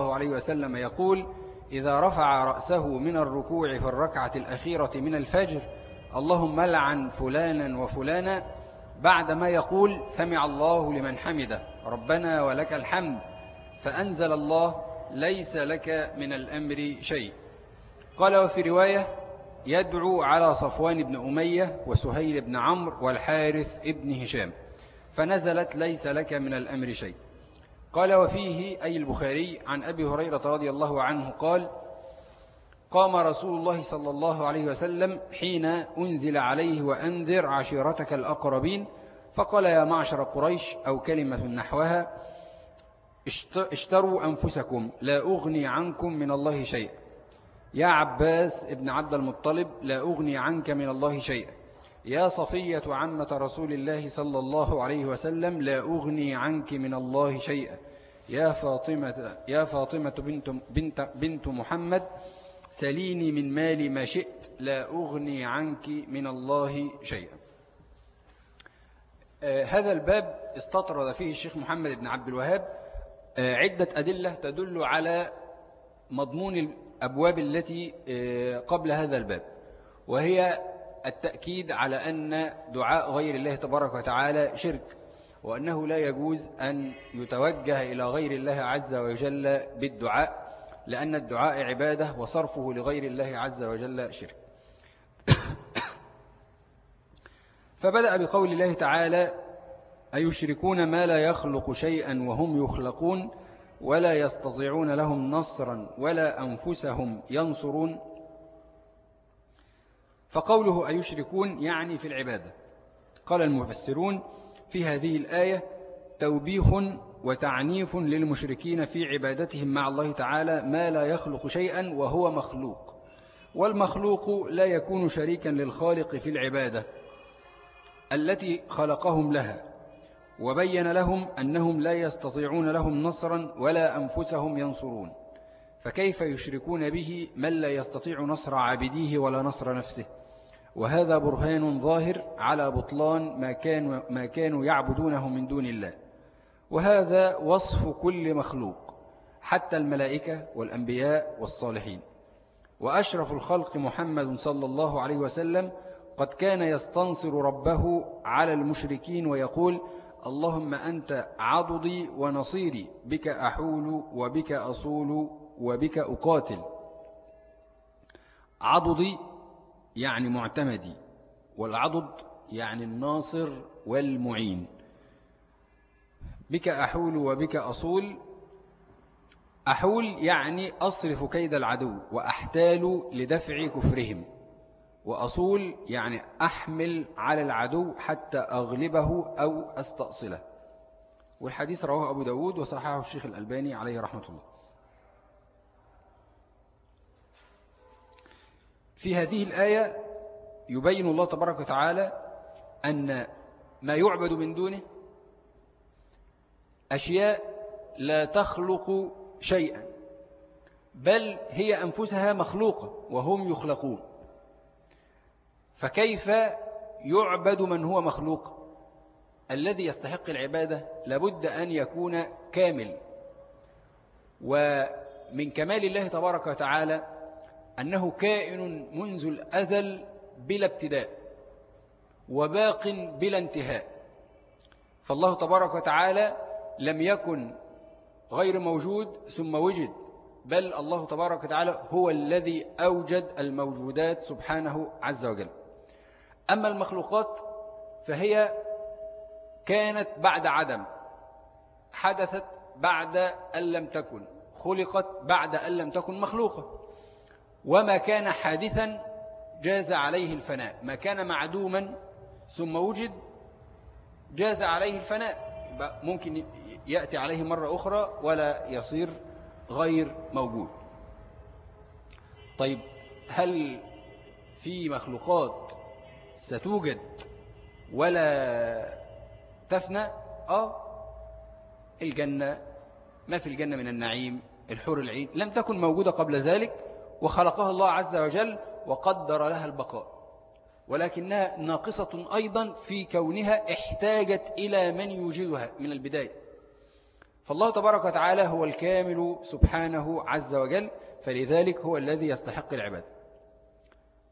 الله عليه وسلم يقول إذا رفع رأسه من الركوع في الركعة الأخيرة من الفجر اللهم لعن فلانا وفلانا بعدما يقول سمع الله لمن حمده ربنا ولك الحمد فأنزل الله ليس لك من الأمر شيء. قال وفي رواية يدعو على صفوان بن أمية وسهيل بن عمرو والحارث ابن هشام فنزلت ليس لك من الأمر شيء. قال وفيه أي البخاري عن أبي هريرة رضي الله عنه قال قام رسول الله صلى الله عليه وسلم حين أنزل عليه وأنذر عشيرتك الأقربين فقال يا معشر قريش أو كلمة نحوها اشتروا أنفسكم لا أغني عنكم من الله شيئا. يا عباس ابن عبد المطلب لا أغني عنك من الله شيئا. يا صفية عمة رسول الله صلى الله عليه وسلم لا أغني عنك من الله شيئا. يا فاطمة, يا فاطمة بنت, بنت, بنت محمد سليني من مالي ما شئت لا أغني عنك من الله شيئا. آه هذا الباب استطرد فيه الشيخ محمد بن عبد الوهاب. آه عدة أدلة تدل على مضمون الأبواب التي آه قبل هذا الباب. وهي التأكيد على أن دعاء غير الله تبارك وتعالى شرك وأنه لا يجوز أن يتوجه إلى غير الله عز وجل بالدعاء لأن الدعاء عبادة وصرفه لغير الله عز وجل شرك. فبدأ بقول الله تعالى أيشركون ما لا يخلق شيئا وهم يخلقون ولا يستطيعون لهم نصرا ولا أنفسهم ينصرون. فقوله أيشركون يعني في العبادة. قال المفسرون في هذه الآية توبيخ وتعنيف للمشركين في عبادتهم مع الله تعالى ما لا يخلق شيئا وهو مخلوق. والمخلوق لا يكون شريكا للخالق في العبادة التي خلقهم لها وبين لهم أنهم لا يستطيعون لهم نصرا ولا أنفسهم ينصرون. فكيف يشركون به من لا يستطيع نصر عابديه ولا نصر نفسه؟ وهذا برهان ظاهر على بطلان ما كانوا, ما كانوا يعبدونه من دون الله. وهذا وصف كل مخلوق حتى الملائكة والأنبياء والصالحين. وأشرف الخلق محمد صلى الله عليه وسلم قد كان يستنصر ربه على المشركين ويقول اللهم أنت عضدي ونصيري بك أحول وبك أصول وبك أقاتل. عضدي يعني معتمدي والعضد يعني الناصر والمعين. بك أحول وبك أصول. أحول يعني أصرف كيد العدو وأحتال لدفع كفرهم. وأصول يعني أحمل على العدو حتى أغلبه أو أستأصله. والحديث رواه أبو داود وصححه الشيخ الألباني عليه رحمة الله. في هذه الآية يبين الله تبارك وتعالى أن ما يعبد من دونه أشياء لا تخلق شيئا بل هي أنفسها مخلوقة وهم يخلقون. فكيف يعبد من هو مخلوق؟ الذي يستحق العبادة لابد أن يكون كامل. ومن كمال الله تبارك وتعالى أنه كائن منذ الأزل بلا ابتداء وباق بلا انتهاء. فالله تبارك وتعالى لم يكن غير موجود ثم وجد بل الله تبارك وتعالى هو الذي أوجد الموجودات سبحانه عز وجل. أما المخلوقات فهي كانت بعد عدم حدثت بعد أن لم تكن خلقت بعد أن لم تكن مخلوقة. وما كان حادثا جاز عليه الفناء. ما كان معدوما ثم وجد جاز عليه الفناء. ممكن يأتي عليه مرة أخرى ولا يصير غير موجود. طيب هل في مخلوقات ستوجد ولا تفنى؟ آه الجنة. ما في الجنة من النعيم الحور العين. لم تكن موجودة قبل ذلك. وخلقها الله عز وجل وقدر لها البقاء. ولكنها ناقصة أيضا في كونها احتاجت إلى من يوجدها من البداية. فالله تبارك وتعالى هو الكامل سبحانه عز وجل فلذلك هو الذي يستحق العبادة.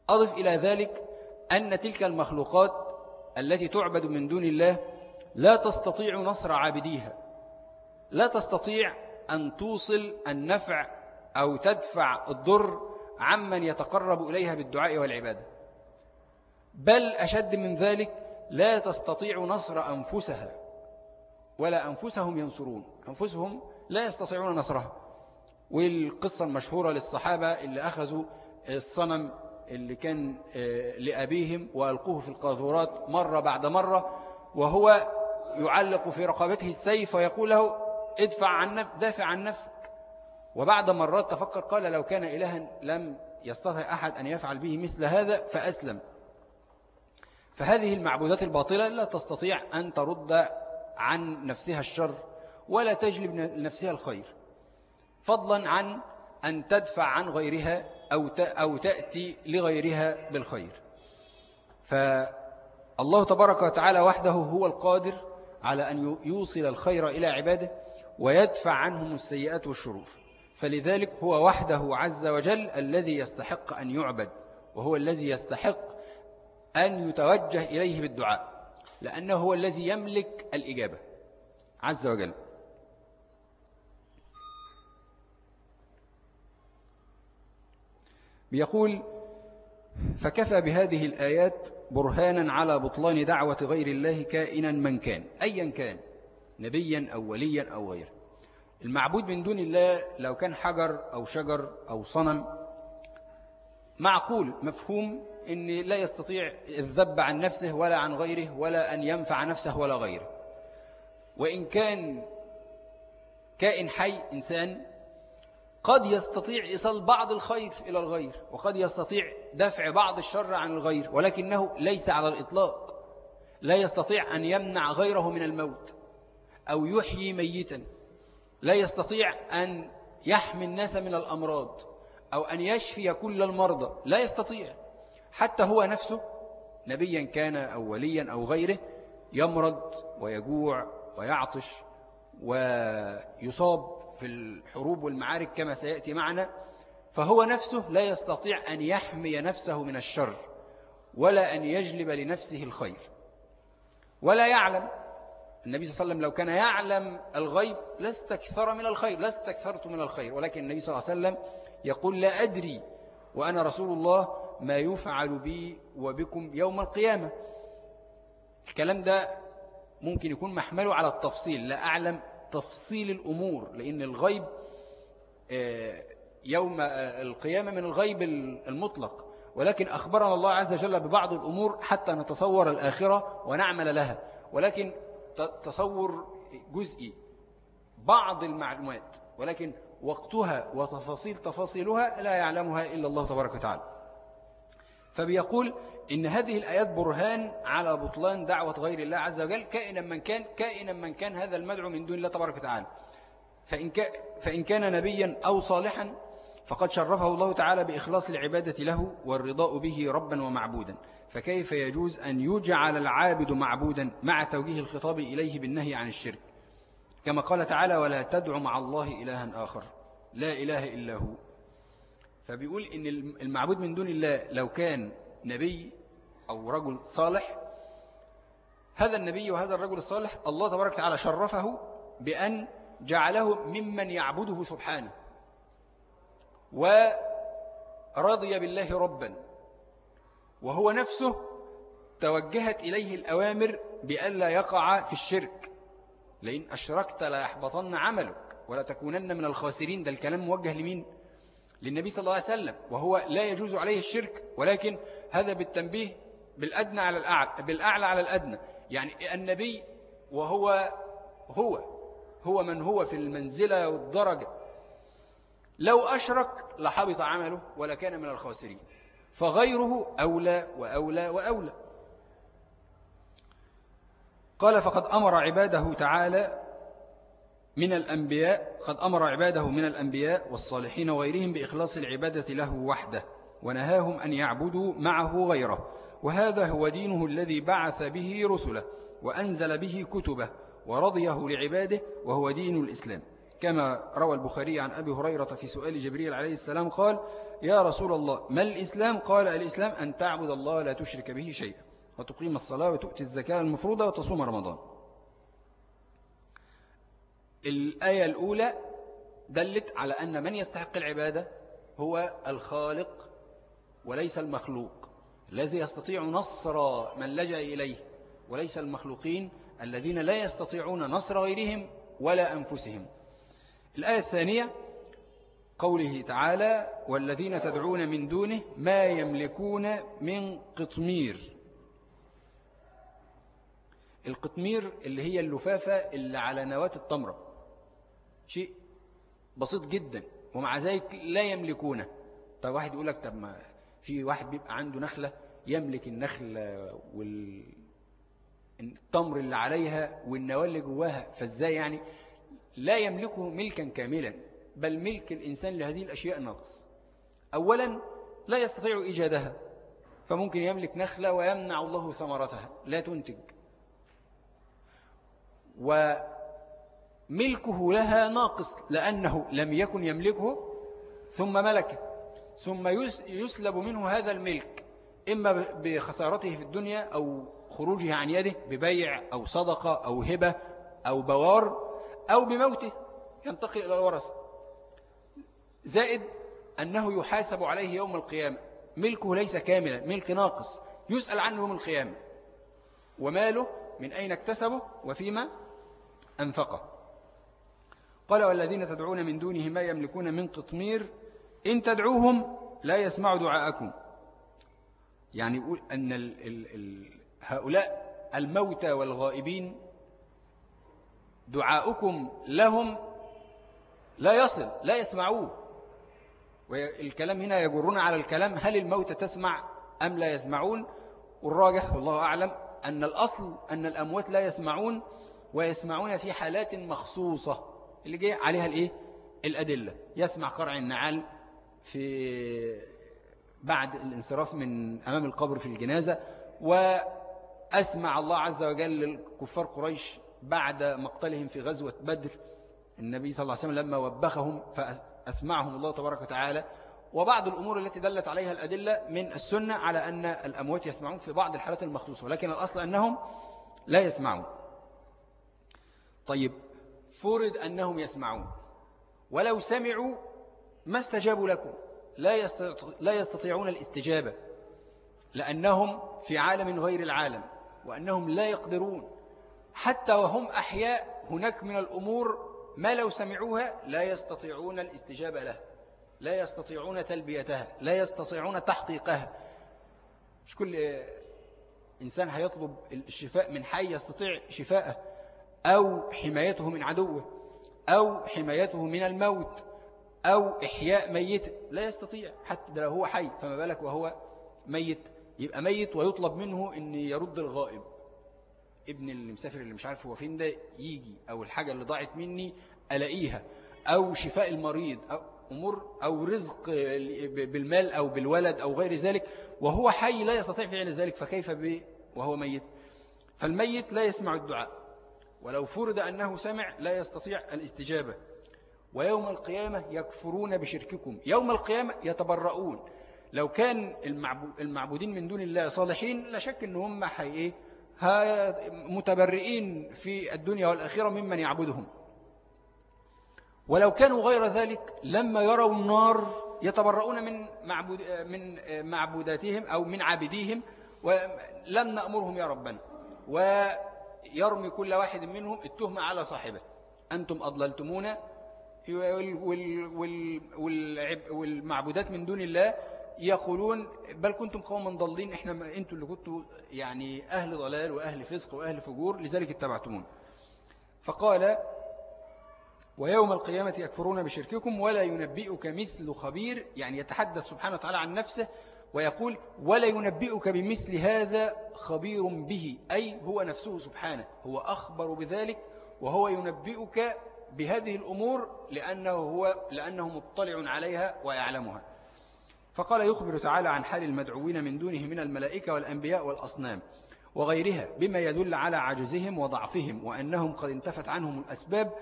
أضف إلى ذلك أن تلك المخلوقات التي تعبد من دون الله لا تستطيع نصر عابديها. لا تستطيع أن توصل النفع أو تدفع الضر عمن يتقرب إليها بالدعاء والعبادة. بل أشد من ذلك لا تستطيع نصر أنفسها ولا أنفسهم ينصرون. أنفسهم لا يستطيعون نصرها. والقصة المشهورة للصحابة اللي أخذوا الصنم اللي كان آه، لأبيهم وألقوه في القاذورات مرة بعد مرة وهو يعلق في رقبته السيف ويقول له ادفع عن دافع عن نفسك. وبعد مرات تفكر قال لو كان إلها لم يستطع أحد أن يفعل به مثل هذا فأسلم. فهذه المعبودات الباطلة لا تستطيع أن ترد عن نفسها الشر ولا تجلب لنفسها الخير. فضلا عن أن تدفع عن غيرها أو أو تأتي لغيرها بالخير. فالله تبارك وتعالى وحده هو القادر على أن يوصل الخير إلى عباده ويدفع عنهم السيئات والشرور. فلذلك هو وحده عز وجل الذي يستحق أن يعبد وهو الذي يستحق أن يتوجه إليه بالدعاء لأنه هو الذي يملك الإجابة عز وجل. بيقول فكفى بهذه الآيات برهانا على بطلان دعوة غير الله كائنا من كان أيا كان نبيا أو وليا أو غيره. المعبود من دون الله لو كان حجر أو شجر أو صنم. معقول مفهوم أن لا يستطيع الذب عن نفسه ولا عن غيره ولا أن ينفع نفسه ولا غيره. وإن كان كائن حي إنسان قد يستطيع إيصال بعض الخير إلى الغير وقد يستطيع دفع بعض الشر عن الغير ولكنه ليس على الإطلاق. لا يستطيع أن يمنع غيره من الموت أو يحيي ميتا. لا يستطيع أن يحمي الناس من الأمراض أو أن يشفي كل المرضى لا يستطيع. حتى هو نفسه نبيا كان أو وليا أو غيره يمرض ويجوع ويعطش ويصاب في الحروب والمعارك كما سيأتي معنا. فهو نفسه لا يستطيع أن يحمي نفسه من الشر ولا أن يجلب لنفسه الخير. ولا يعلم النبي صلى الله عليه وسلم لو كان يعلم الغيب لاستكثر من الخير لاستكثرت من الخير. ولكن النبي صلى الله عليه وسلم يقول لا أدري وأنا رسول الله ما يفعل بي وبكم يوم القيامة. الكلام ده ممكن يكون محمله على التفصيل. لا أعلم تفصيل الأمور لأن الغيب آه، يوم آه، القيامة من الغيب المطلق. ولكن أخبرنا الله عز وجل ببعض الأمور حتى نتصور الآخرة ونعمل لها. ولكن تصور جزئي بعض المعلومات ولكن وقتها وتفاصيل تفاصيلها لا يعلمها إلا الله تبارك وتعالى. فبيقول إن هذه الآيات برهان على بطلان دعوة غير الله عز وجل كائنا من كان كائنا من كان هذا المدعو من دون الله تبارك وتعالى. فإن, فإن كان نبيا أو صالحا فقد شرفه الله تعالى بإخلاص العبادة له والرضاء به ربا ومعبودا. فكيف يجوز أن يجعل العابد معبودا مع توجيه الخطاب إليه بالنهي عن الشرك؟ كما قال تعالى ولا تدع مع الله إلها آخر. لا إله إلا هو. فبيقول إن المعبود من دون الله لو كان نبي أو رجل صالح هذا النبي وهذا الرجل الصالح الله تبارك وتعالى شرفه بأن جعله ممن يعبده سبحانه ورضي بالله ربا. وهو نفسه توجهت إليه الأوامر بألا يقع في الشرك. لئن أشركت لا يحبطن عملك ولا تكونن من الخاسرين. ده الكلام موجه لمين؟ للنبي صلى الله عليه وسلم. وهو لا يجوز عليه الشرك ولكن هذا بالتنبيه بالأدنى على الأعلى بالأعلى على الأدنى. يعني النبي وهو هو هو من هو في المنزلة والدرجة. لو أشرك لحبط عمله ولا كان من الخاسرين. فغيره أولى وأولى وأولى. قال فقد أمر عباده تعالى من الأنبياء قد أمر عباده من الأنبياء والصالحين وغيرهم بإخلاص العبادة له وحده ونهاهم أن يعبدوا معه غيره وهذا هو دينه الذي بعث به رسله وأنزل به كتبه ورضيه لعباده وهو دين الإسلام. كما روى البخاري عن أبي هريرة في سؤال جبريل عليه السلام قال يا رسول الله ما الإسلام؟ قال الإسلام أن تعبد الله لا تشرك به شيئا وتقيم الصلاة وتؤتي الزكاة المفروضة وتصوم رمضان. الآية الأولى دلت على أن من يستحق العبادة؟ هو الخالق وليس المخلوق الذي يستطيع نصر من لجأ إليه وليس المخلوقين الذين لا يستطيعون نصر غيرهم ولا أنفسهم. الآية الثانية قوله تعالى والذين تدعون من دونه ما يملكون من قطمير. القطمير اللي هي اللفافة اللي على نواة التمرة. شيء بسيط جدا ومع ذلك لا يملكونه طيب واحد يقول لك طب ما في واحد بيبقى عنده نخلة يملك النخل والتمر اللي عليها والنواة اللي جواها فإزاي يعني؟ لا يملكه ملكا كاملا. بل ملك الإنسان لهذه الأشياء ناقص. أولا لا يستطيع إيجادها فممكن يملك نخلة ويمنع الله ثمرتها لا تنتج. وملكه لها ناقص لأنه لم يكن يملكه ثم ملكه ثم يسلب منه هذا الملك إما بخسارته في الدنيا أو خروجه عن يده ببيع أو صدقة أو هبة أو بوار أو بموته ينتقل إلى الورثة. زائد أنه يحاسب عليه يوم القيامة. ملكه ليس كاملا ملك ناقص يسأل عنه يوم القيامة. وماله؟ من أين اكتسبه؟ وفيما أنفقه. قال والذين تدعون من دونه ما يملكون من قطمير إن تدعوهم لا يسمع دعاءكم. يعني يقول أن ال ال ال هؤلاء الموتى والغائبين دعاؤكم لهم لا يصل لا يسمعوه. والكلام هنا يجرون على الكلام هل الموت تسمع أم لا يسمعون؟ والراجح والله أعلم أن الأصل أن الأموات لا يسمعون ويسمعون في حالات مخصوصة. اللي جاء عليها الإيه؟ الأدلة. يسمع قرع النعال في بعد الانصراف من أمام القبر في الجنازة وأسمع الله عز وجل للكفار قريش بعد مقتلهم في غزوة بدر. النبي صلى الله عليه وسلم لما وبخهم فأسمعهم الله تبارك وتعالى. وبعض الأمور التي دلت عليها الأدلة من السنة على أن الأموات يسمعون في بعض الحالات المخصوصة ولكن الأصل أنهم لا يسمعون. طيب فرض أنهم يسمعون. ولو سمعوا ما استجابوا لكم. لا يستطيعون الاستجابة لأنهم في عالم غير العالم وأنهم لا يقدرون. حتى وهم أحياء هناك من الأمور ما لو سمعوها لا يستطيعون الاستجابة له لا يستطيعون تلبيتها لا يستطيعون تحقيقها. مش كل إنسان هيطلب الشفاء من حي يستطيع شفاءه أو حمايته من عدوه أو حمايته من الموت أو إحياء ميت. لا يستطيع حتى لو هو حي فما بالك وهو ميت. يبقى ميت ويطلب منه أن يرد الغائب. ابن اللي مسافر اللي مش عارف هو فين ده يجي أو الحاجة اللي ضاعت مني ألاقيها. أو شفاء المريض أو أمور أو رزق بالمال أو بالولد أو غير ذلك. وهو حي لا يستطيع فعل ذلك فكيف به وهو ميت؟ فالميت لا يسمع الدعاء. ولو فرض أنه سمع لا يستطيع الاستجابة. ويوم القيامة يكفرون بشرككم. يوم القيامة يتبرؤون. لو كان المعبودين من دون الله صالحين لا شك أن هم حي متبرئين في الدنيا والأخيرة ممن يعبدهم. ولو كانوا غير ذلك لما يروا النار يتبرؤون من معبود من معبوداتهم أو من عابديهم ولم نأمرهم يا ربنا. ويرمي كل واحد منهم التهمة على صاحبه. أنتم أضللتمونا والمعبودات من دون الله يقولون بل كنتم قوما ضالين إحنا أنتوا اللي كنتوا يعني أهل ضلال وأهل فسق وأهل فجور لذلك اتبعتمون فقال ويوم القيامة يكفرون بشرككم ولا ينبئك مثل خبير يعني يتحدث سبحانه وتعالى عن نفسه ويقول ولا ينبئك بمثل هذا خبير به أي هو نفسه سبحانه هو أخبر بذلك وهو ينبئك بهذه الأمور لأنه, هو لأنه مطلع عليها ويعلمها. فقال يخبر تعالى عن حال المدعوين من دونه من الملائكة والأنبياء والأصنام وغيرها بما يدل على عجزهم وضعفهم وأنهم قد انتفت عنهم الأسباب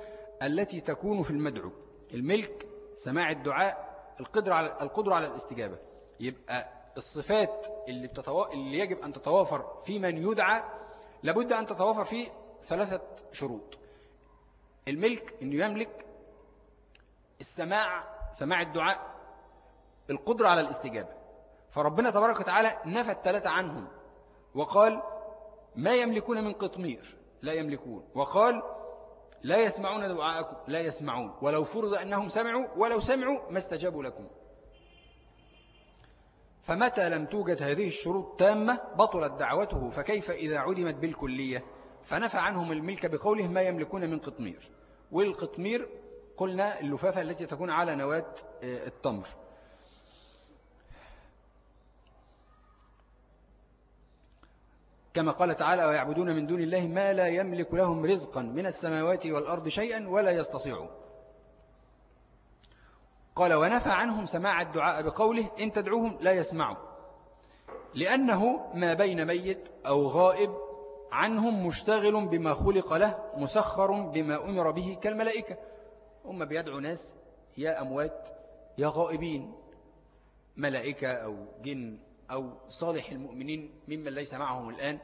التي تكون في المدعو. الملك سماع الدعاء القدرة على القدرة على الاستجابة. يبقى الصفات اللي, بتتو... اللي يجب أن تتوافر في من يدعى لابد أن تتوافر فيه ثلاثة شروط. الملك أنه يملك السماع سماع الدعاء القدرة على الاستجابة. فربنا تبارك وتعالى نفى الثلاثة عنهم وقال ما يملكون من قطمير. لا يملكون. وقال لا يسمعون دعاءكم. لا يسمعون. ولو فرض أنهم سمعوا. ولو سمعوا ما استجابوا لكم. فمتى لم توجد هذه الشروط تامة بطلت دعوته فكيف إذا علمت بالكلية؟ فنفى عنهم الملك بقوله ما يملكون من قطمير. والقطمير قلنا اللفافة التي تكون على نواة آه، التمر. كما قال تعالى ويعبدون من دون الله ما لا يملك لهم رزقا من السماوات والأرض شيئا ولا يستطيعون. قال ونفى عنهم سماع الدعاء بقوله إن تدعوهم لا يسمعوا. لأنه ما بين ميت أو غائب عنهم مشتغل بما خلق له مسخر بما أمر به كالملائكة. هم بيدعوا ناس يا أموات يا غائبين ملائكة أو جن أو صالح المؤمنين ممن ليس معهم الآن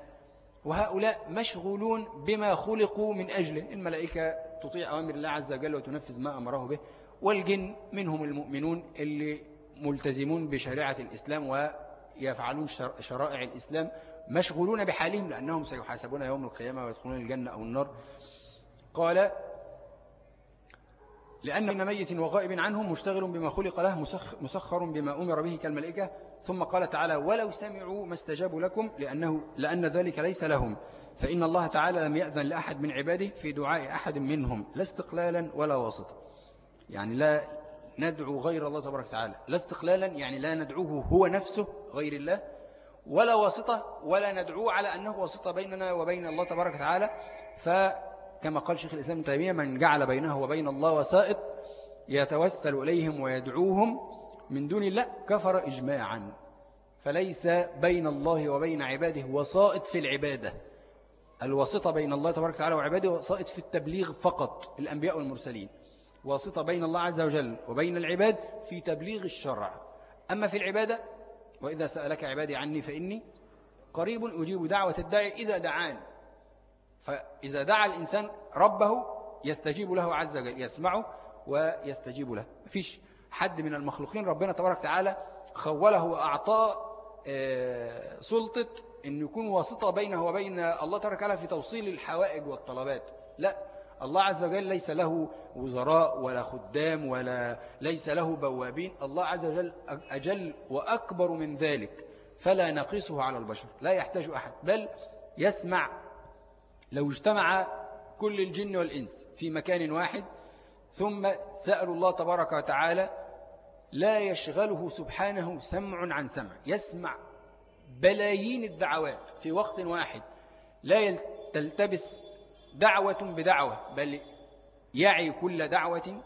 وهؤلاء مشغولون بما خلقوا من أجله. الملائكة تطيع أوامر الله عز وجل وتنفذ ما أمره به والجن منهم المؤمنون اللي ملتزمون بشريعة الإسلام ويفعلون شرائع الإسلام مشغولون بحالهم لأنهم سيحاسبون يوم القيامة ويدخلون الجنة أو النار. قال لأن ميت وغائب عنهم مشتغل بما خلق له مسخر بما أمر به كالملائكة ثم قال تعالى ولو سمعوا ما استجابوا لكم لأنه لأن ذلك ليس لهم. فإن الله تعالى لم يأذن لأحد من عباده في دعاء أحد منهم لا استقلالا ولا واسطة يعني لا ندعو غير الله تبارك وتعالى. لا استقلالا يعني لا ندعوه هو نفسه غير الله ولا واسطة ولا ندعوه على أنه واسطة بيننا وبين الله تبارك وتعالى. فكما قال شيخ الإسلام تيمية من جعل بينه وبين الله وسائط يتوسل إليهم ويدعوهم من دون الله كفر إجماعا. فليس بين الله وبين عباده وسائط في العبادة. الواسطة بين الله تبارك وتعالى وعباده وسائط في التبليغ فقط الأنبياء والمرسلين. واسطة بين الله عز وجل وبين العباد في تبليغ الشرع. أما في العبادة وإذا سألك عبادي عني فإني قريب أجيب دعوة الداعي إذا دعان فإذا دعا الإنسان ربه يستجيب له عز وجل يسمعه ويستجيب له. فيش حد من المخلوقين ربنا تبارك وتعالى خوله وأعطاه سلطة أن يكون واسطة بينه وبين الله تبارك وتعالى في توصيل الحوائج والطلبات. لا الله عز وجل ليس له وزراء ولا خدام ولا ليس له بوابين. الله عز وجل أجل وأكبر من ذلك فلا نقصه على البشر لا يحتاج أحد بل يسمع. لو اجتمع كل الجن والإنس في مكان واحد ثم سألوا الله تبارك وتعالى لا يشغله سبحانه سمع عن سمع. يسمع بلايين الدعوات في وقت واحد. لا تلتبس دعوة بدعوة بل يعي كل دعوة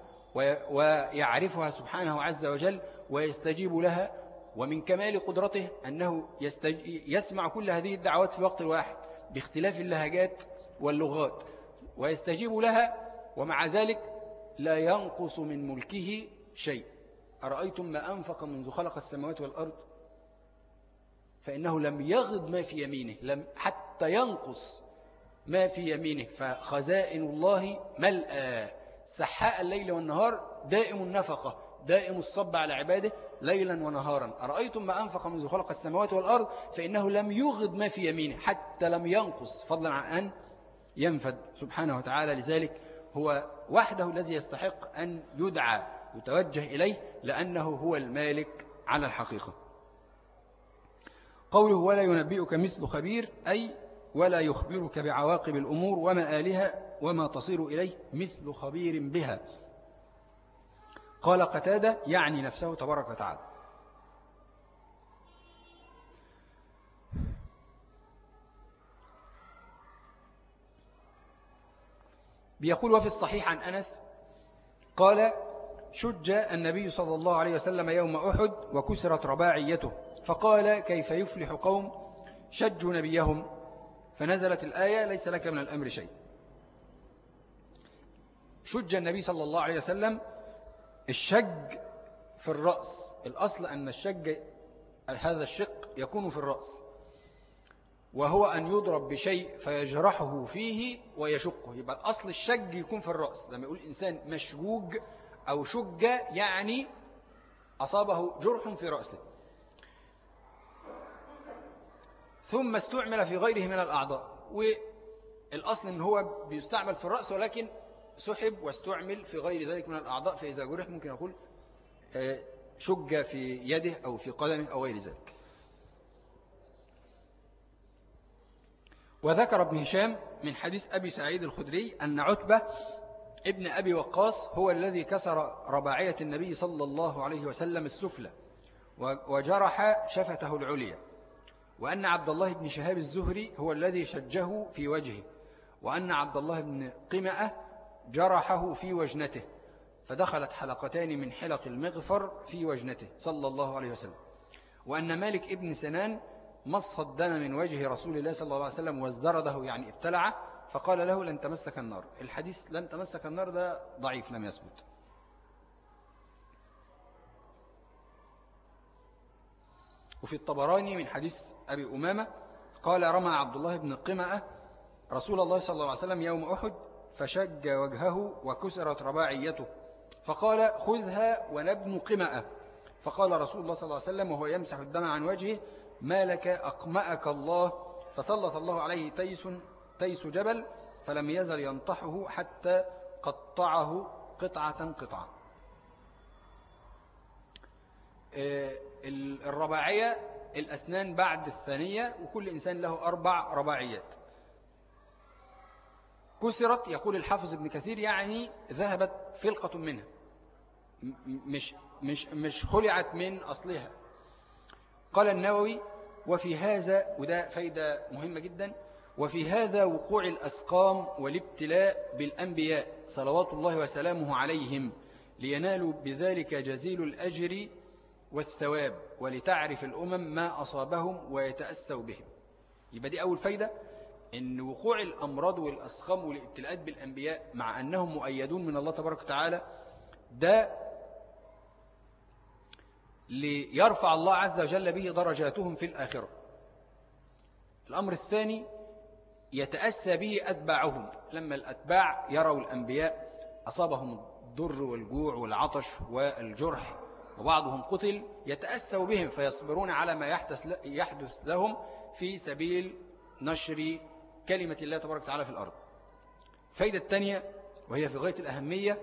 ويعرفها سبحانه عز وجل ويستجيب لها. ومن كمال قدرته أنه يسمع كل هذه الدعوات في وقت واحد باختلاف اللهجات واللغات ويستجيب لها. ومع ذلك لا ينقص من ملكه شيء. أرأيتم ما أنفق منذ خلق السماوات والأرض؟ فإنه لم يغض ما في يمينه لم حتى ينقص ما في يمينه. فخزائن الله ملأى. سحاء الليل والنهار دائم النفقة دائم الصب على عباده ليلا ونهارا. أرأيتم ما أنفق منذ خلق السماوات والأرض؟ فإنه لم يغض ما في يمينه حتى لم ينقص. فضلا عن أن ينفد سبحانه وتعالى. لذلك هو وحده الذي يستحق أن يدعى يتوجه إليه لأنه هو المالك على الحقيقة. قوله ولا ينبئك مثل خبير أي ولا يخبرك بعواقب الأمور وما آلها وما تصير إليه مثل خبير بها. قال قتادة يعني نفسه تبارك وتعالى. بيقول وفي الصحيح عن أنس قال شج النبي صلى الله عليه وسلم يوم أحد وكسرت رباعيته. فقال كيف يفلح قوم شجوا نبيهم؟ فنزلت الآية ليس لك من الأمر شيء. شج النبي صلى الله عليه وسلم الشج في الرأس. الأصل أن الشج هذا الشق يكون في الرأس. وهو أن يضرب بشيء فيجرحه فيه ويشقه. يبقى الأصل الشج يكون في الرأس. لما يقول إنسان مشجوج أو شج يعني أصابه جرح في رأسه. ثم استعمل في غيره من الأعضاء. والأصل أن هو بيستعمل في الرأس ولكن سحب واستعمل في غير ذلك من الأعضاء فإذا جرح ممكن أقول آه، شج في يده أو في قدمه أو غير ذلك. وذكر ابن هشام من حديث أبي سعيد الخدري أن عتبة ابن أبي وقاص هو الذي كسر رباعية النبي صلى الله عليه وسلم السفلى وجرح شفته العليا. وأن عبد الله بن شهاب الزهري هو الذي شجه في وجهه. وأن عبد الله بن قمأة جرحه في وجنته. فدخلت حلقتان من حلق المغفر في وجنته صلى الله عليه وسلم. وأن مالك ابن سنان مص الدم من وجه رسول الله صلى الله عليه وسلم وازدرده يعني ابتلعه فقال له لن تمسك النار. الحديث لن تمسك النار ده ضعيف لم يثبت. وفي الطبراني من حديث أبي أمامة قال رمى عبد الله بن قمأة رسول الله صلى الله عليه وسلم يوم أحد فشج وجهه وكسرت رباعيته. فقال خذها ونبن قمأة. فقال رسول الله صلى الله عليه وسلم وهو يمسح الدم عن وجهه ما لك أقمأك الله؟ فسلط الله عليه تيس, تيس جبل فلم يزل ينطحه حتى قطعه قطعة قطعة. آه، الرباعية الأسنان بعد الثانية وكل إنسان له أربع رباعيات. كسرت يقول الحافظ ابن كثير يعني ذهبت فلقة منها. مش, مش, مش خلعت من أصلها. قال النووي وفي هذا وده فايدة مهمة جدا وفي هذا وقوع الأسقام والابتلاء بالأنبياء صلوات الله وسلامه عليهم لينالوا بذلك جزيل الأجر والثواب ولتعرف الأمم ما أصابهم ويتأسوا بهم. يبقى دي أول فايدة إن وقوع الأمراض والأسقام والابتلاءات بالأنبياء مع أنهم مؤيدون من الله تبارك وتعالى ده ليرفع الله عز وجل به درجاتهم في الآخرة. الأمر الثاني يتأسى به أتباعهم. لما الأتباع يروا الأنبياء أصابهم الضر والجوع والعطش والجرح وبعضهم قتل يتأسوا بهم فيصبرون على ما يحدث, يحدث لهم في سبيل نشر كلمة الله تبارك وتعالى في الأرض. فايدة الثانية وهي في غاية الأهمية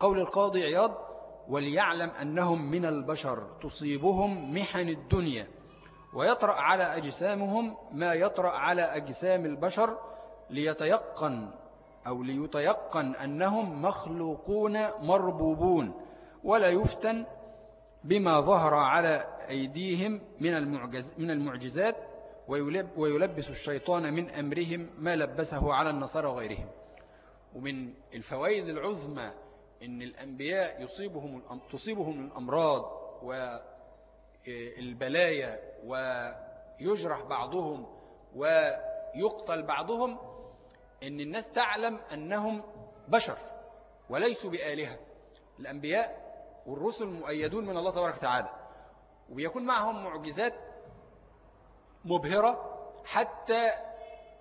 قول القاضي عياض وليعلم أنهم من البشر تصيبهم محن الدنيا ويطرأ على أجسامهم ما يطرأ على أجسام البشر ليتيقن أو ليتيقن أنهم مخلوقون مربوبون ولا يفتن بما ظهر على أيديهم من المعجز من المعجزات ويلبس الشيطان من أمرهم ما لبسه على النصارى وغيرهم. ومن الفوائد العظمى إن الأنبياء يصيبهم تصيبهم الأمراض والبلايا ويجرح بعضهم ويقتل بعضهم إن الناس تعلم أنهم بشر وليسوا بآلهة. الأنبياء والرسل مؤيدون من الله تبارك وتعالى ويكون معهم معجزات مبهرة حتى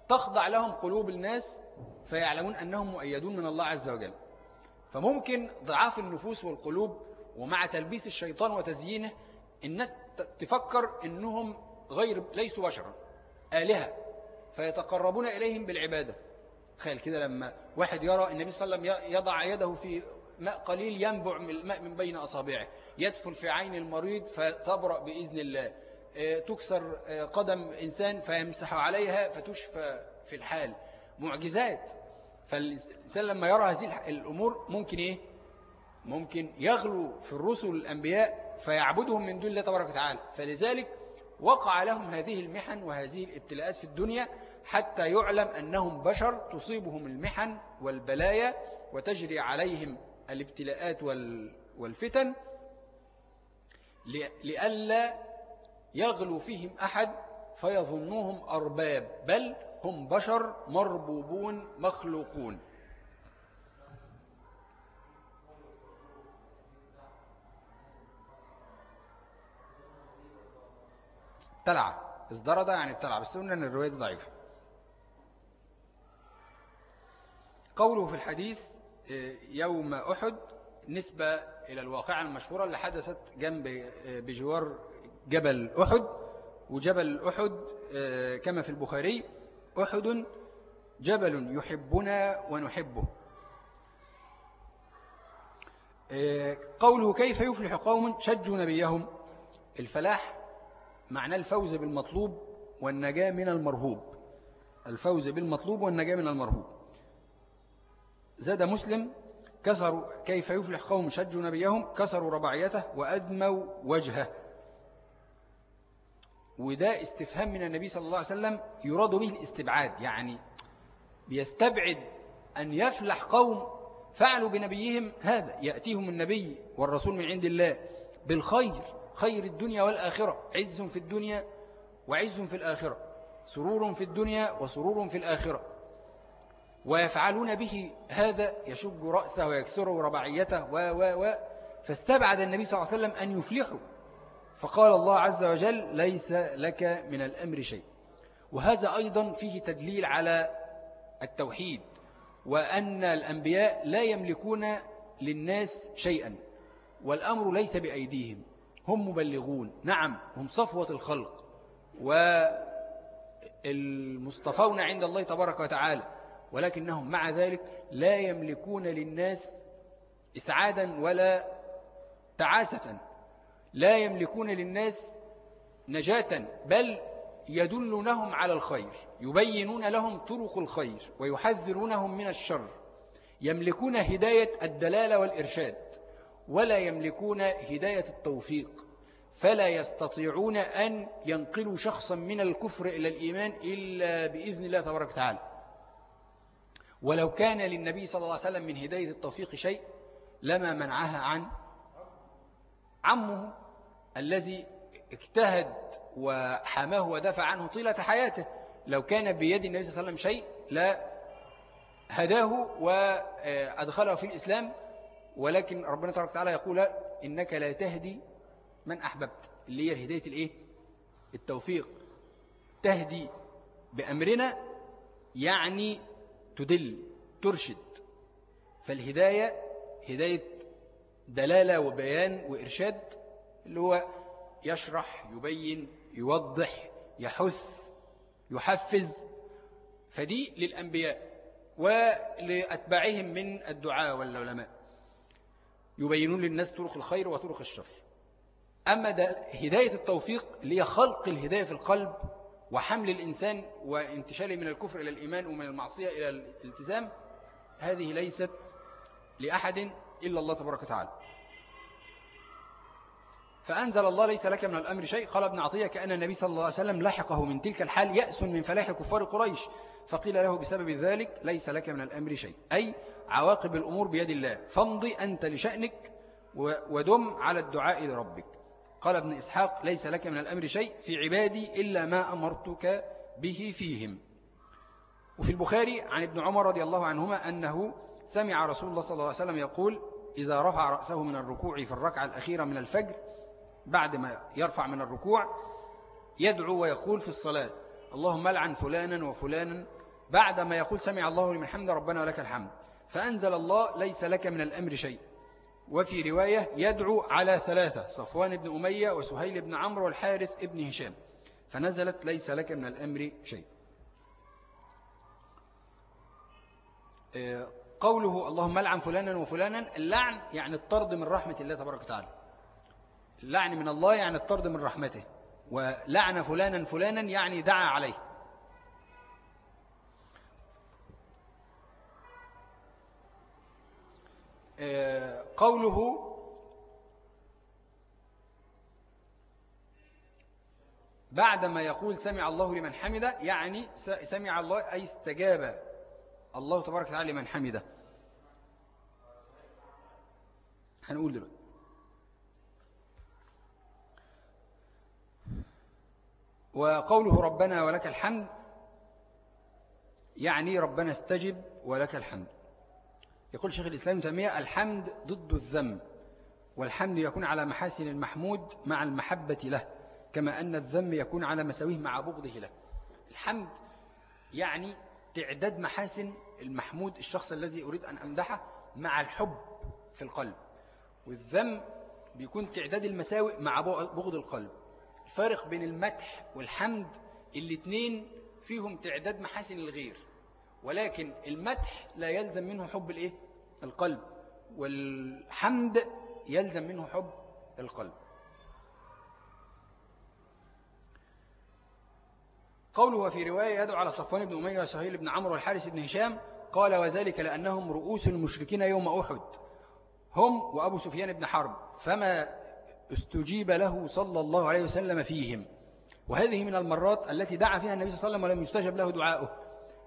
تخضع لهم قلوب الناس فيعلمون أنهم مؤيدون من الله عز وجل. فممكن ضعاف النفوس والقلوب ومع تلبيس الشيطان وتزيينه الناس تفكر أنهم غير ليسوا بشرا آلهة فيتقربون إليهم بالعبادة. تخيل كده لما واحد يرى النبي صلى الله عليه وسلم يضع يده في ماء قليل ينبع من الماء من بين أصابعه يدفل في عين المريض فتبرأ بإذن الله. آه، تكسر آه، قدم إنسان فيمسح عليها فتشفى في الحال. معجزات. فالإنسان لما يرى هذه الأمور ممكن إيه؟ ممكن يغلو في الرسل الأنبياء فيعبدهم من دون الله تبارك وتعالى. فلذلك وقع لهم هذه المحن وهذه الابتلاءات في الدنيا حتى يعلم أنهم بشر تصيبهم المحن والبلايا وتجري عليهم الابتلاءات والفتن لئلا يغلو فيهم أحد فيظنوهم أرباب. بل هم بشر مربوبون مخلوقون. ابتلع ازدرد يعني ابتلع بس قلنا إن الرواية دي ضعيفة. قوله في الحديث آه، يوم أحد نسبة إلى الواقعة المشهورة اللي حدثت جنب آه، بجوار جبل أحد وجبل أحد آه، كما في البخاري. أحد جبل يحبنا ونحبه. قوله كيف يفلح قوم شجوا نبيهم. الفلاح معنى الفوز بالمطلوب والنجاة من المرهوب. الفوز بالمطلوب والنجاة من المرهوب. زاد مسلم كسروا كيف يفلح قوم شجوا نبيهم؟ كسروا رباعيته وأدموا وجهه. وده استفهام من النبي صلى الله عليه وسلم يراد به الاستبعاد يعني بيستبعد أن يفلح قوم فعلوا بنبيهم هذا يأتيهم النبي والرسول من عند الله بالخير خير الدنيا والآخرة عز في الدنيا وعز في الآخرة سرور في الدنيا وسرور في الآخرة. ويفعلون به هذا يشج رأسه ويكسره رباعيته و و و فاستبعد النبي صلى الله عليه وسلم أن يفلحوا. فقال الله عز وجل ليس لك من الأمر شيء. وهذا أيضا فيه تدليل على التوحيد وأن الأنبياء لا يملكون للناس شيئا والأمر ليس بأيديهم. هم مبلغون. نعم هم صفوة الخلق والمصطفون عند الله تبارك وتعالى ولكنهم مع ذلك لا يملكون للناس إسعادا ولا تعاسة. لا يملكون للناس نجاة بل يدلونهم على الخير يبينون لهم طرق الخير ويحذرونهم من الشر. يملكون هداية الدلالة والإرشاد ولا يملكون هداية التوفيق. فلا يستطيعون أن ينقلوا شخصا من الكفر إلى الإيمان إلا بإذن الله تبارك وتعالى. ولو كان للنبي صلى الله عليه وسلم من هداية التوفيق شيء لما منعها عن عمه الذي اجتهد وحماه ودافع عنه طيلة حياته لو كان بيد النبي صلى الله عليه وسلم شيء لا هداه وأدخله في الإسلام ولكن ربنا تبارك وتعالى يقول إنك لا تهدي من أحببت. اللي هي الهداية الإيه؟ التوفيق. تهدي بأمرنا يعني تدل ترشد. فالهداية هداية دلالة وبيان وإرشاد اللي هو يشرح يبين يوضح يحث يحفز. فدي للأنبياء ولأتباعهم من الدعاء والعلماء. يبينون للناس طرق الخير وطرق الشر. أما ده هداية التوفيق اللي هي خلق الهداية في القلب وحمل الإنسان وانتشاله من الكفر إلى الإيمان ومن المعصية إلى الالتزام هذه ليست لأحد إلا الله تبارك وتعالى. فأنزل الله ليس لك من الأمر شيء. قال ابن عطية كأن النبي صلى الله عليه وسلم لحقه من تلك الحال يأس من فلاح كفار قريش. فقيل له بسبب ذلك ليس لك من الأمر شيء. أي عواقب الأمور بيد الله. فامضي أنت لشأنك ودم على الدعاء لربك. قال ابن إسحاق ليس لك من الأمر شيء في عبادي إلا ما أمرتك به فيهم. وفي البخاري عن ابن عمر رضي الله عنهما أنه سمع رسول الله صلى الله عليه وسلم يقول إذا رفع رأسه من الركوع في الركعة الأخيرة من الفجر بعد ما يرفع من الركوع يدعو ويقول في الصلاة اللهم لعن فلانا وفلانا بعد ما يقول سمع الله لمن حمد ربنا ولك الحمد. فأنزل الله ليس لك من الأمر شيء. وفي رواية يدعو على ثلاثة صفوان بن أمية وسهيل بن عمرو والحارث بن هشام. فنزلت ليس لك من الأمر شيء. آه، قوله اللهم لعن فلانا وفلانا اللعن يعني الطرد من رحمة الله تبارك وتعالى. اللعن من الله يعني الطرد من رحمته. ولعن فلانا فلانا يعني دعا عليه. قوله بعدما يقول سمع الله لمن حمده يعني سمع الله أي استجاب الله تبارك وتعالى لمن حمده. هنقول دلوقتي. وقوله ربنا ولك الحمد يعني ربنا استجب ولك الحمد. يقول شيخ الإسلام تيمية الحمد ضد الذم والحمد يكون على محاسن المحمود مع المحبة له كما أن الذم يكون على مساويه مع بغضه له. الحمد يعني تعداد محاسن المحمود الشخص الذي أريد أن أمدحه مع الحب في القلب والذم بيكون تعداد المساوئ مع بغض القلب. الفارق بين المدح والحمد الاثنين فيهم تعداد محاسن الغير. ولكن المدح لا يلزم منه حب الايه؟ القلب. والحمد يلزم منه حب القلب. قوله في رواية يدعو على صفوان بن أمية وسهيل بن عمرو والحارس بن هشام قال وذلك لأنهم رؤوس المشركين يوم أحد. هم وأبو سفيان بن حرب. فما استجيب له صلى الله عليه وسلم فيهم. وهذه من المرات التي دعا فيها النبي صلى الله عليه وسلم ولم يستجب له دعاؤه.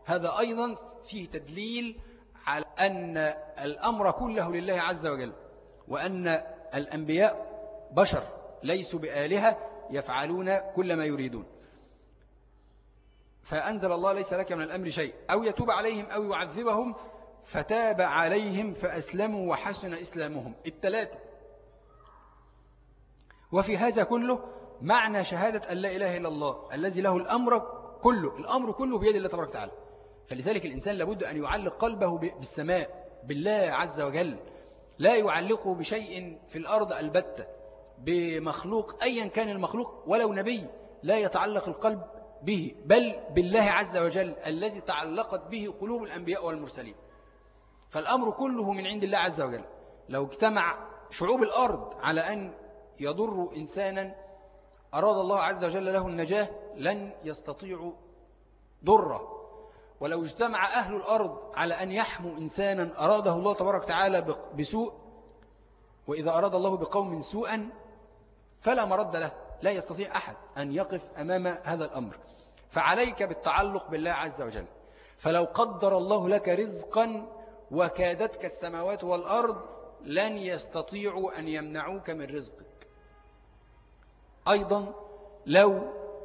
هذا أيضا فيه تدليل على أن الأمر كله لله عز وجل وأن الأنبياء بشر ليسوا بآلهة يفعلون كل ما يريدون. فأنزل الله ليس لك من الأمر شيء. أو يتوب عليهم أو يعذبهم فتاب عليهم فأسلموا وحسن إسلامهم. التلاتة. وفي هذا كله معنى شهادة أن لا إله إلا الله الذي له الأمر كله الأمر كله بيد الله تبارك وتعالى. فلذلك الإنسان لابد أن يعلق قلبه بالسماء بالله عز وجل. لا يعلقه بشيء في الأرض البتة بمخلوق أيا كان المخلوق ولو نبي لا يتعلق القلب به بل بالله عز وجل الذي تعلقت به قلوب الأنبياء والمرسلين. فالأمر كله من عند الله عز وجل. لو اجتمع شعوب الأرض على أن يضر إنسانا أراد الله عز وجل له النجاة لن يستطيعوا ضره. ولو اجتمع أهل الأرض على أن يحموا إنسانا أراده الله تبارك وتعالى بسوء وإذا أراد الله بقوم سوءا فلا مرد له لا يستطيع أحد أن يقف أمام هذا الأمر. فعليك بالتعلق بالله عز وجل. فلو قدر الله لك رزقا وكادتك السماوات والأرض لن يستطيعوا أن يمنعوك من رزقك أيضا لو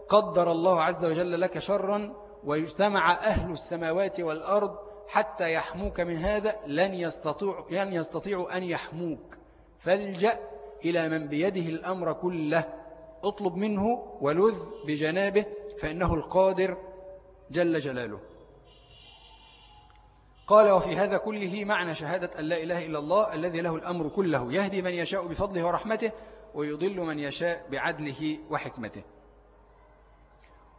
قدر الله عز وجل لك شرا واجتمع أهل السماوات والأرض حتى يحموك من هذا لن يستطيعوا لن يستطيعوا أن يحموك. فالجأ إلى من بيده الأمر كله. اطلب منه ولذ بجنابه فإنه القادر جل جلاله. قال وفي هذا كله معنى شهادة أن لا إله إلا الله الذي له الأمر كله. يهدي من يشاء بفضله ورحمته ويضل من يشاء بعدله وحكمته.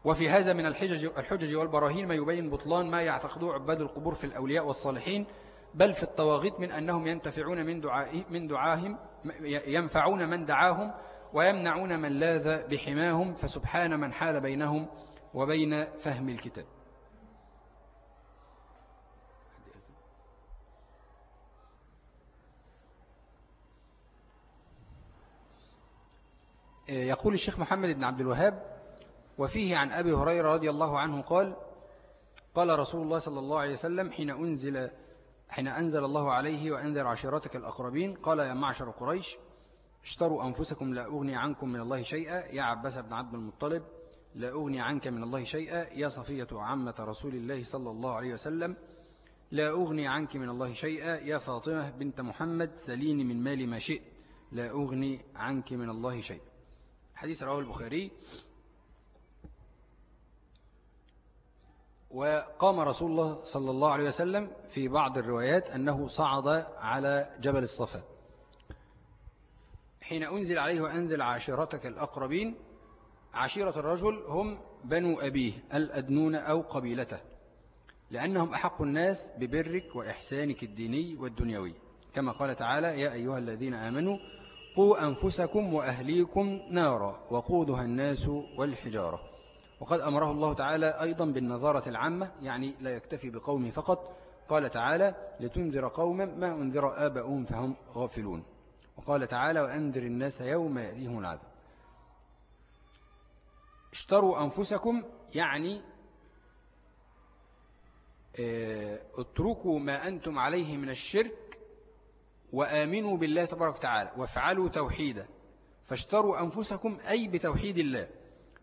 وفي هذا من الحجج, الحجج والبراهين ما يبين بطلان ما يعتقدوه عباد القبور في الأولياء والصالحين بل في الطواغيت من أنهم ينتفعون من, من دعاهم ينفعون من دعاهم ويمنعون من لاذ بحماهم فسبحان من حال بينهم وبين فهم الكتاب. يقول الشيخ محمد بن عبد الوهاب وفيه عن أبي هريرة رضي الله عنه قال قال رسول الله صلى الله عليه وسلم حين أنزل حين أنزل الله عليه وأنذر عشيرتك الأقربين قال يا معشر قريش اشتروا أنفسكم لا أغني عنكم من الله شيئا يا عباس بن عبد المطلب لا أغني عنك من الله شيئا يا صفية عمة رسول الله صلى الله عليه وسلم لا أغني عنك من الله شيئا يا فاطمة بنت محمد سليني من مالي ما شئت لا أغني عنك من الله شيئا. حديث رواه البخاري. وقام رسول الله صلى الله عليه وسلم في بعض الروايات أنه صعد على جبل الصفا. حين أنزل عليه وأنزل عاشرتك الأقربين عشيرة الرجل هم بنو أبيه الأدنون أو قبيلته لأنهم أحق الناس ببرك وإحسانك الديني والدنيوي. كما قال تعالى يا أيها الذين آمنوا قوا أنفسكم وأهليكم نارا وقودها الناس والحجارة. وقد أمره الله تعالى أيضا بالنظارة العامة يعني لا يكتفي بقومه فقط. قال تعالى لتنذر قوما ما أنذر آباؤهم فهم غافلون وقال تعالى وأنذر الناس يوم يأتيهم العذاب اشتروا أنفسكم يعني آه، اتركوا ما أنتم عليه من الشرك وآمنوا بالله تبارك وتعالى وافعلوا توحيدا فاشتروا أنفسكم أي بتوحيد الله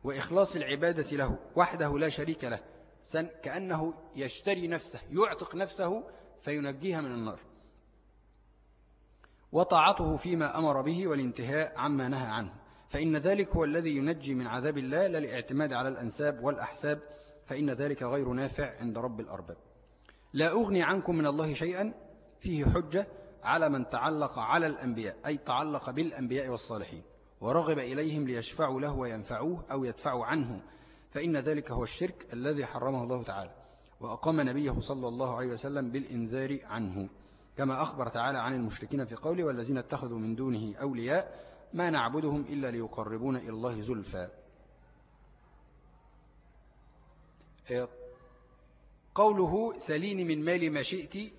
وإخلاص العبادة له وحده لا شريك له كأنه يشتري نفسه يعتق نفسه فينجيها من النار. وطاعته فيما أمر به والانتهاء عما نهى عنه. فإن ذلك هو الذي ينجي من عذاب الله لا الاعتماد على الأنساب والأحساب فإن ذلك غير نافع عند رب الأرباب. لا أغني عنكم من الله شيئا فيه حجة على من تعلق على الأنبياء أي تعلق بالأنبياء والصالحين ورغب إليهم ليشفعوا له وينفعوه أو يدفعوا عنه فإن ذلك هو الشرك الذي حرمه الله تعالى. وأقام نبيه صلى الله عليه وسلم بالإنذار عنه. كما أخبر تعالى عن المشركين في قوله والذين اتخذوا من دونه أولياء ما نعبدهم إلا ليقربون إلى الله زلفا قوله سليني من مال ما شئت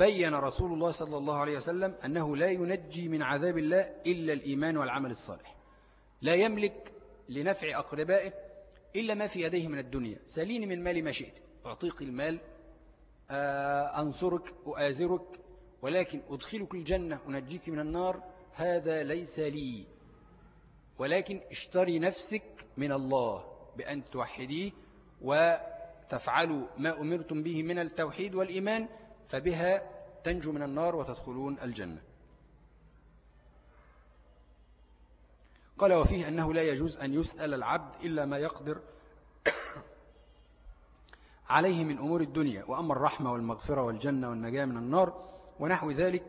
بين رسول الله صلى الله عليه وسلم أنه لا ينجي من عذاب الله إلا الإيمان والعمل الصالح. لا يملك لنفع أقربائه إلا ما في يديه من الدنيا. سليني من مال ما شئت. أعطيك المال آه، أنصرك أآزرك ولكن أدخلك الجنة أنجيك من النار. هذا ليس لي. ولكن اشتري نفسك من الله بأن توحديه وتفعلوا ما أمرتم به من التوحيد والإيمان. فبها تنجو من النار وتدخلون الجنة. قال وفيه أنه لا يجوز أن يسأل العبد إلا ما يقدر عليه من أمور الدنيا وأما الرحمة والمغفرة والجنة والنجاة من النار ونحو ذلك.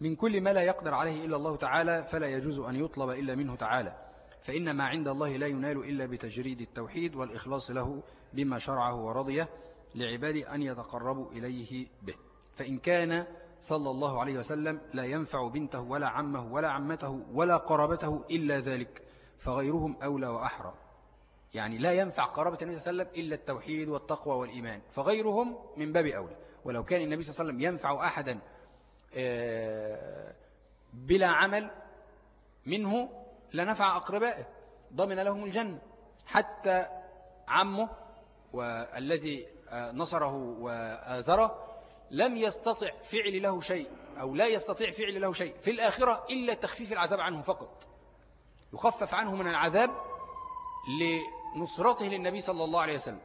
من كل ما لا يقدر عليه إلا الله تعالى فلا يجوز أن يطلب إلا منه تعالى فإن ما عند الله لا ينال إلا بتجريد التوحيد والإخلاص له بما شرعه ورضيه. لعباده أن يتقربوا إليه به. فإن كان صلى الله عليه وسلم لا ينفع بنته ولا عمه ولا عمته ولا قرابته إلا ذلك فغيرهم أولى وأحرى. يعني لا ينفع قرابة النبي صلى الله عليه وسلم إلا التوحيد والتقوى والإيمان فغيرهم من باب أولى. ولو كان النبي صلى الله عليه وسلم ينفع أحدا آه، بلا عمل منه لنفع أقربائه ضمن لهم الجنة. حتى عمه والذي نصره وآزره لم يستطع فعل له شيء أو لا يستطيع فعل له شيء في الآخرة إلا تخفيف العذاب عنه فقط. يخفف عنه من العذاب لنصرته للنبي صلى الله عليه وسلم.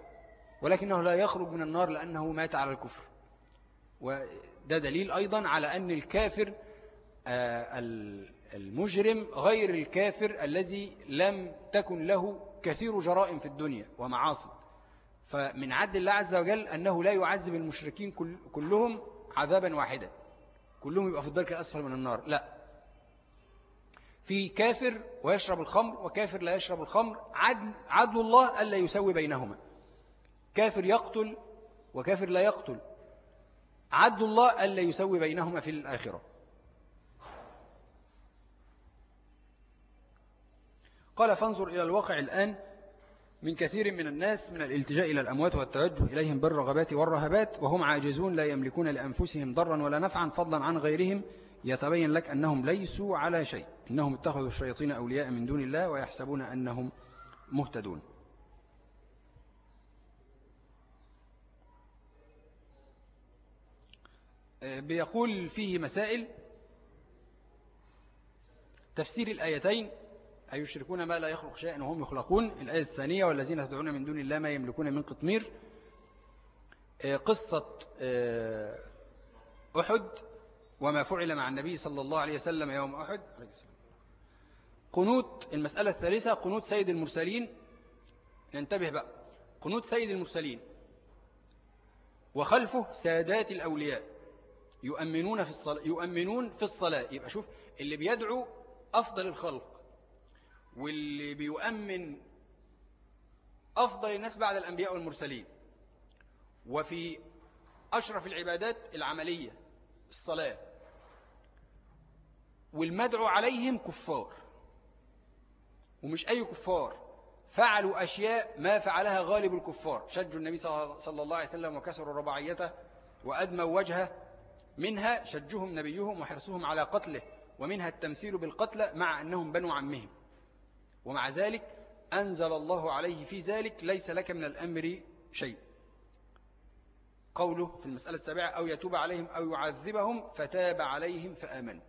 ولكنه لا يخرج من النار لأنه مات على الكفر. وده دليل أيضا على أن الكافر آه، المجرم غير الكافر الذي لم تكن له كثير جرائم في الدنيا ومعاصي. فمن عدل الله عز وجل أنه لا يعذب المشركين كل كلهم عذابا واحدا. كلهم يبقى في الدرك الأسفل من النار. لا. في كافر ويشرب الخمر وكافر لا يشرب الخمر. عدل, عدل الله ألا يسوي بينهما. كافر يقتل وكافر لا يقتل. عدل الله ألا يسوي بينهما في الآخرة. قال فانظر إلى الواقع الآن. من كثير من الناس من الالتجاء إلى الأموات والتوجه إليهم بالرغبات والرهبات وهم عاجزون لا يملكون لأنفسهم ضرا ولا نفعا فضلا عن غيرهم. يتبين لك أنهم ليسوا على شيء إنهم اتخذوا الشياطين أولياء من دون الله ويحسبون أنهم مهتدون. بيقول فيه مسائل. تفسير الآيتين أيشركون ما لا يخلق شيئا وهم يخلقون؟ الآية الثانية والذين تدعون من دون الله ما يملكون من قطمير. آه، قصة آه، أحد وما فعل مع النبي صلى الله عليه وسلم يوم أحد. قنوت المسألة الثالثة قنوت سيد المرسلين. ننتبه بقى. قنوت سيد المرسلين. وخلفه سادات الأولياء. يؤمنون في الصلاة يؤمنون في الصلاة. يبقى شوف اللي بيدعو أفضل الخلق. واللي بيؤمن أفضل الناس بعد الأنبياء والمرسلين. وفي أشرف العبادات العملية الصلاة. والمدعو عليهم كفار. ومش أي كفار. فعلوا أشياء ما فعلها غالب الكفار. شجوا النبي صلى الله عليه وسلم وكسروا رباعيته وأدموا وجهه. منها شجهم نبيهم وحرصهم على قتله. ومنها التمثيل بالقتل مع أنهم بنوا عمهم. ومع ذلك أنزل الله عليه في ذلك ليس لك من الأمر شيء. قوله في المسألة السابعة أو يتوب عليهم أو يعذبهم فتاب عليهم فآمنوا.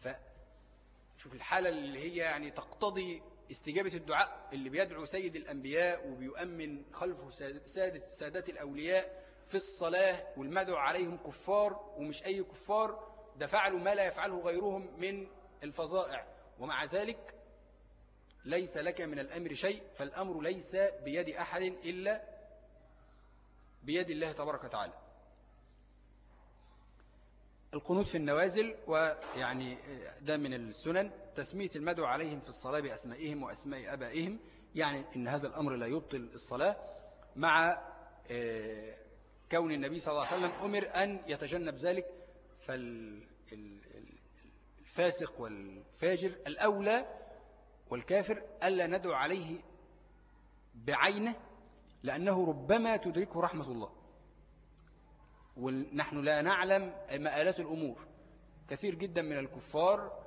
فشوف الحالة اللي هي يعني تقتضي استجابة الدعاء اللي بيدعو سيد الأنبياء وبيؤمن خلفه سادة سادات الأولياء في الصلاة والمدعو عليهم كفار ومش أي كفار ده فعلوا ما لا يفعله غيرهم من الفظائع. ومع ذلك ليس لك من الأمر شيء فالأمر ليس بيد أحد إلا بيد الله تبارك وتعالى. القنوت في النوازل ويعني ده من السنن تسمية المدعو عليهم في الصلاة بأسمائهم وأسماء أبائهم يعني إن هذا الأمر لا يبطل الصلاة مع آه، كون النبي صلى الله عليه وسلم أمر أن يتجنب ذلك فالفاسق والفاجر الأولى والكافر ألا ندعو عليه بعينه لأنه ربما تدركه رحمة الله. ونحن لا نعلم مآلات الأمور. كثير جدا من الكفار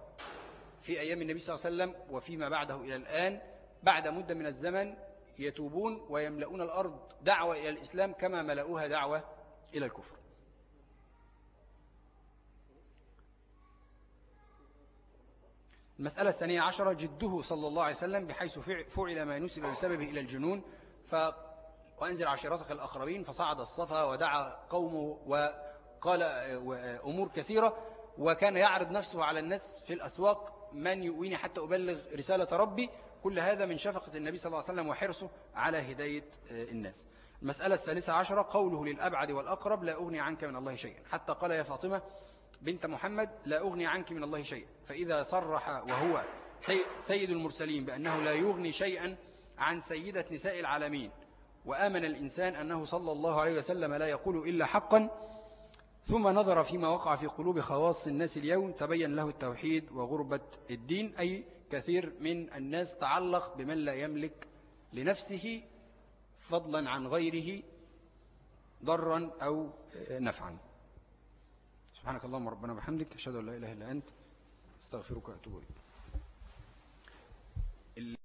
في أيام النبي صلى الله عليه وسلم وفيما بعده إلى الآن بعد مدة من الزمن يتوبون ويملؤون الأرض دعوة إلى الإسلام كما ملؤوها دعوة إلى الكفر. المسألة الثانية عشرة جده صلى الله عليه وسلم بحيث فعل ما نسب بسببه إلى الجنون ف وأنزل عشيرتك الأقربين فصعد الصفا ودعا قومه وقال أمور كثيرة وكان يعرض نفسه على الناس في الأسواق من يؤويني حتى أبلغ رسالة ربي؟ كل هذا من شفقة النبي صلى الله عليه وسلم وحرصه على هداية الناس. المسألة الثالثة عشرة قوله للأبعد والأقرب لا أغني عنك من الله شيئا. حتى قال يا فاطمة بنت محمد لا أغني عنك من الله شيئا. فإذا صرح وهو سيد المرسلين بأنه لا يغني شيئا عن سيدة نساء العالمين وآمن الإنسان أنه صلى الله عليه وسلم لا يقول إلا حقا ثم نظر فيما وقع في قلوب خواص الناس اليوم تبين له التوحيد وغربة الدين أي كثير من الناس تعلق بمن لا يملك لنفسه فضلا عن غيره ضرا أو نفعا. سبحانك اللهم ربنا بحمدك أشهد أن لا إله إلا أنت أستغفرك وأتوب إليك.